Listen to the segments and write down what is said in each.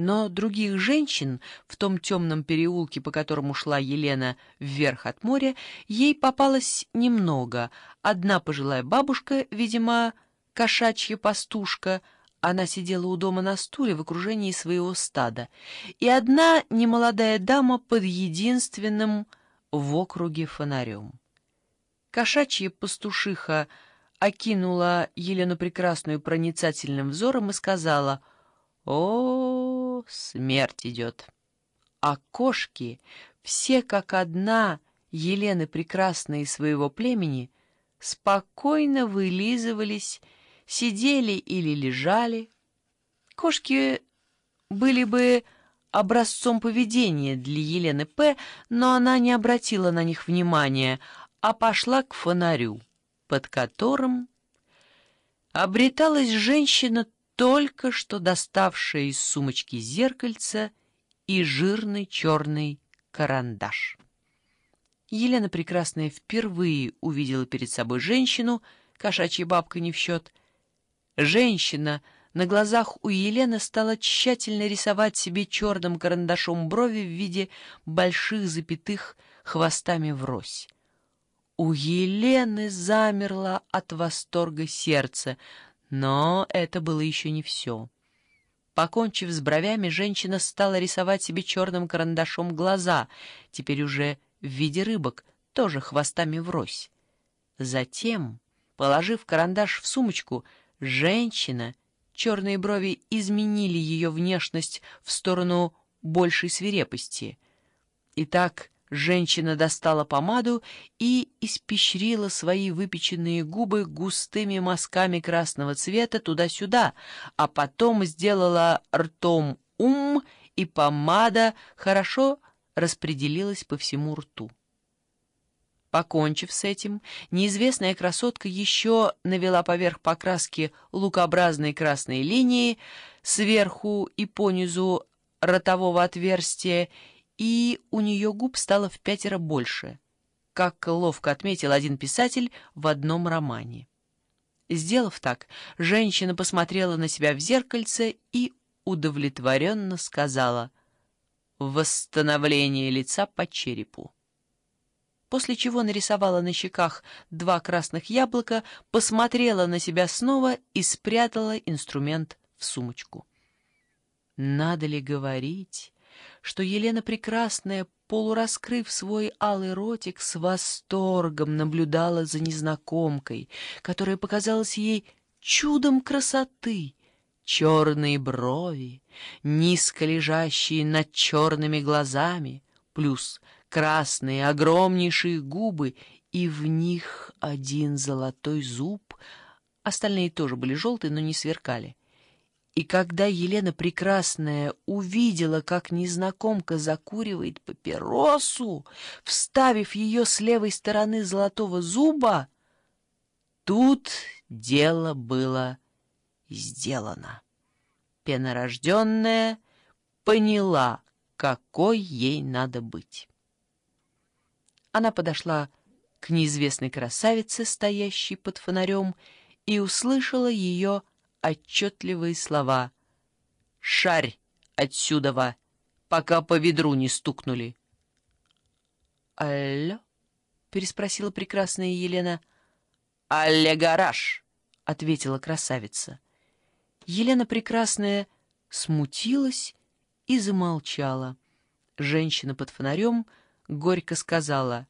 Но других женщин в том темном переулке, по которому шла Елена вверх от моря, ей попалось немного. Одна пожилая бабушка, видимо, кошачья пастушка, она сидела у дома на стуле в окружении своего стада, и одна немолодая дама под единственным в округе фонарем. Кошачья пастушиха окинула Елену Прекрасную проницательным взором и сказала «О, смерть идет!» А кошки, все как одна Елены Прекрасные своего племени, спокойно вылизывались, сидели или лежали. Кошки были бы образцом поведения для Елены П., но она не обратила на них внимания, а пошла к фонарю, под которым обреталась женщина, только что доставшая из сумочки зеркальце и жирный черный карандаш. Елена Прекрасная впервые увидела перед собой женщину, кошачья бабка не в счет. Женщина на глазах у Елены стала тщательно рисовать себе черным карандашом брови в виде больших запятых хвостами врозь. У Елены замерло от восторга сердце, но это было еще не все. Покончив с бровями, женщина стала рисовать себе черным карандашом глаза, теперь уже в виде рыбок, тоже хвостами врозь. Затем, положив карандаш в сумочку, женщина, черные брови изменили ее внешность в сторону большей свирепости. И так Женщина достала помаду и испещрила свои выпеченные губы густыми мазками красного цвета туда-сюда, а потом сделала ртом ум, и помада хорошо распределилась по всему рту. Покончив с этим, неизвестная красотка еще навела поверх покраски лукообразные красные линии сверху и понизу ротового отверстия и у нее губ стало в пятеро больше, как ловко отметил один писатель в одном романе. Сделав так, женщина посмотрела на себя в зеркальце и удовлетворенно сказала «Восстановление лица по черепу» после чего нарисовала на щеках два красных яблока, посмотрела на себя снова и спрятала инструмент в сумочку. Надо ли говорить, что Елена Прекрасная, полураскрыв свой алый ротик, с восторгом наблюдала за незнакомкой, которая показалась ей чудом красоты, черные брови, низко лежащие над черными глазами, плюс красные огромнейшие губы, и в них один золотой зуб, остальные тоже были желтые, но не сверкали. И когда Елена Прекрасная увидела, как незнакомка закуривает папиросу, вставив ее с левой стороны золотого зуба, тут дело было сделано. Пенорожденная поняла, какой ей надо быть. Она подошла к неизвестной красавице, стоящей под фонарем, и услышала ее отчетливые слова «Шарь отсюда, пока по ведру не стукнули». «Алло?» — переспросила прекрасная Елена. «Алле гараж!» — ответила красавица. Елена Прекрасная смутилась и замолчала. Женщина под фонарем горько сказала,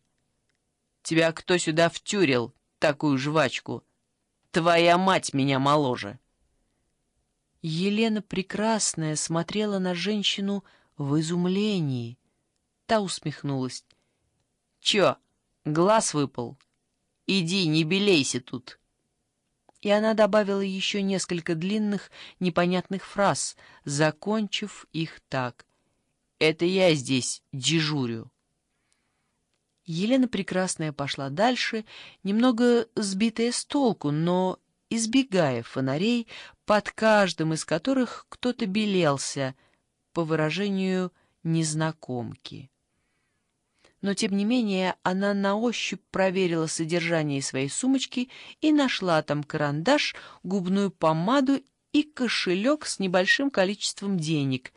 «Тебя кто сюда втюрил, такую жвачку? Твоя мать меня моложе!» Елена Прекрасная смотрела на женщину в изумлении. Та усмехнулась. «Чё, глаз выпал? Иди, не белейся тут!» И она добавила еще несколько длинных, непонятных фраз, закончив их так. «Это я здесь дежурю». Елена Прекрасная пошла дальше, немного сбитая с толку, но избегая фонарей, под каждым из которых кто-то белелся, по выражению незнакомки. Но, тем не менее, она на ощупь проверила содержание своей сумочки и нашла там карандаш, губную помаду и кошелек с небольшим количеством денег,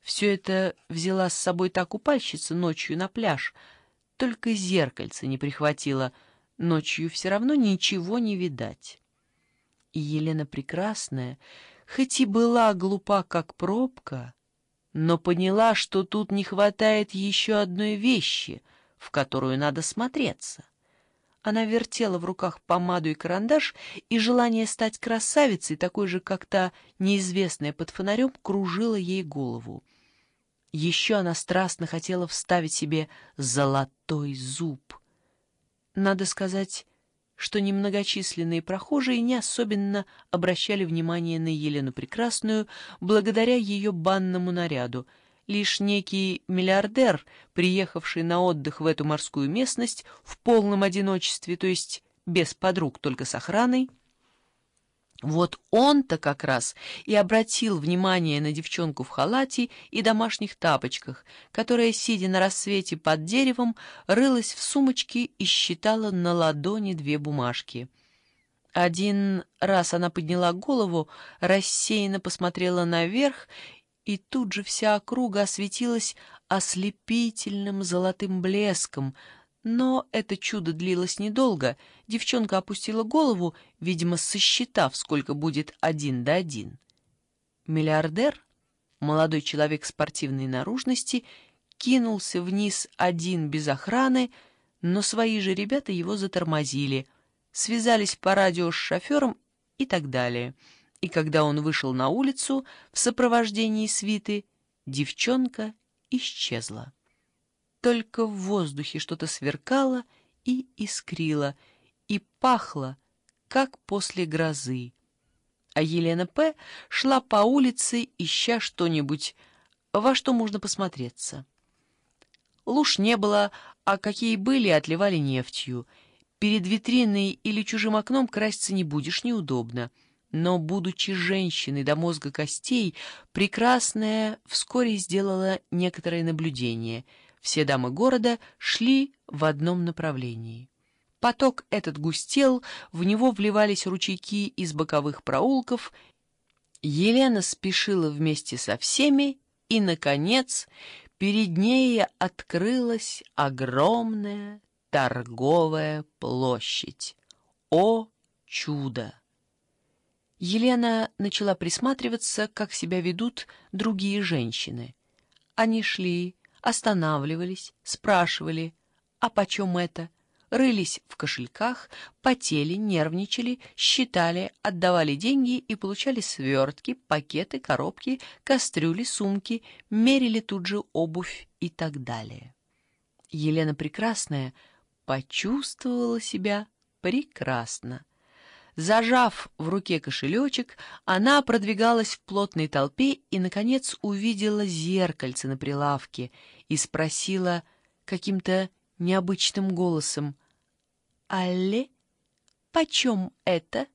Все это взяла с собой та купальщица ночью на пляж, только зеркальце не прихватила, ночью все равно ничего не видать. И Елена Прекрасная, хоть и была глупа, как пробка, но поняла, что тут не хватает еще одной вещи, в которую надо смотреться. Она вертела в руках помаду и карандаш, и желание стать красавицей, такой же, как та неизвестная под фонарем, кружило ей голову. Еще она страстно хотела вставить себе золотой зуб. Надо сказать, что немногочисленные прохожие не особенно обращали внимание на Елену Прекрасную благодаря ее банному наряду — Лишь некий миллиардер, приехавший на отдых в эту морскую местность в полном одиночестве, то есть без подруг, только с охраной, вот он-то как раз и обратил внимание на девчонку в халате и домашних тапочках, которая, сидя на рассвете под деревом, рылась в сумочке и считала на ладони две бумажки. Один раз она подняла голову, рассеянно посмотрела наверх и тут же вся округа осветилась ослепительным золотым блеском. Но это чудо длилось недолго. Девчонка опустила голову, видимо, сосчитав, сколько будет один до один. Миллиардер, молодой человек спортивной наружности, кинулся вниз один без охраны, но свои же ребята его затормозили, связались по радио с шофером и так далее — и когда он вышел на улицу в сопровождении свиты, девчонка исчезла. Только в воздухе что-то сверкало и искрило, и пахло, как после грозы. А Елена П. шла по улице, ища что-нибудь, во что можно посмотреться. Луж не было, а какие были, отливали нефтью. Перед витриной или чужим окном краситься не будешь, неудобно — но, будучи женщиной до мозга костей, прекрасная вскоре сделала некоторое наблюдение. Все дамы города шли в одном направлении. Поток этот густел, в него вливались ручейки из боковых проулков. Елена спешила вместе со всеми, и, наконец, перед ней открылась огромная торговая площадь. О чудо! Елена начала присматриваться, как себя ведут другие женщины. Они шли, останавливались, спрашивали, а почем это? Рылись в кошельках, потели, нервничали, считали, отдавали деньги и получали свертки, пакеты, коробки, кастрюли, сумки, мерили тут же обувь и так далее. Елена Прекрасная почувствовала себя прекрасно. Зажав в руке кошелечек, она продвигалась в плотной толпе и, наконец, увидела зеркальце на прилавке и спросила каким-то необычным голосом, «Алле, почем это?»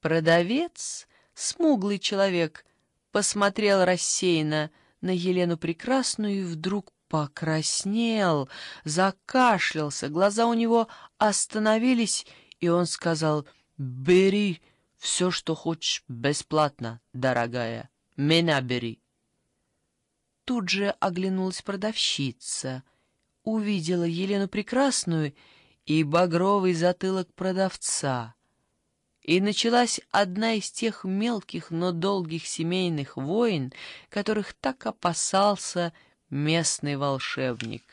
Продавец, смуглый человек, посмотрел рассеянно на Елену Прекрасную и вдруг покраснел, закашлялся, глаза у него остановились, и он сказал — «Бери все, что хочешь, бесплатно, дорогая. Меня бери». Тут же оглянулась продавщица, увидела Елену Прекрасную и багровый затылок продавца. И началась одна из тех мелких, но долгих семейных войн, которых так опасался местный волшебник.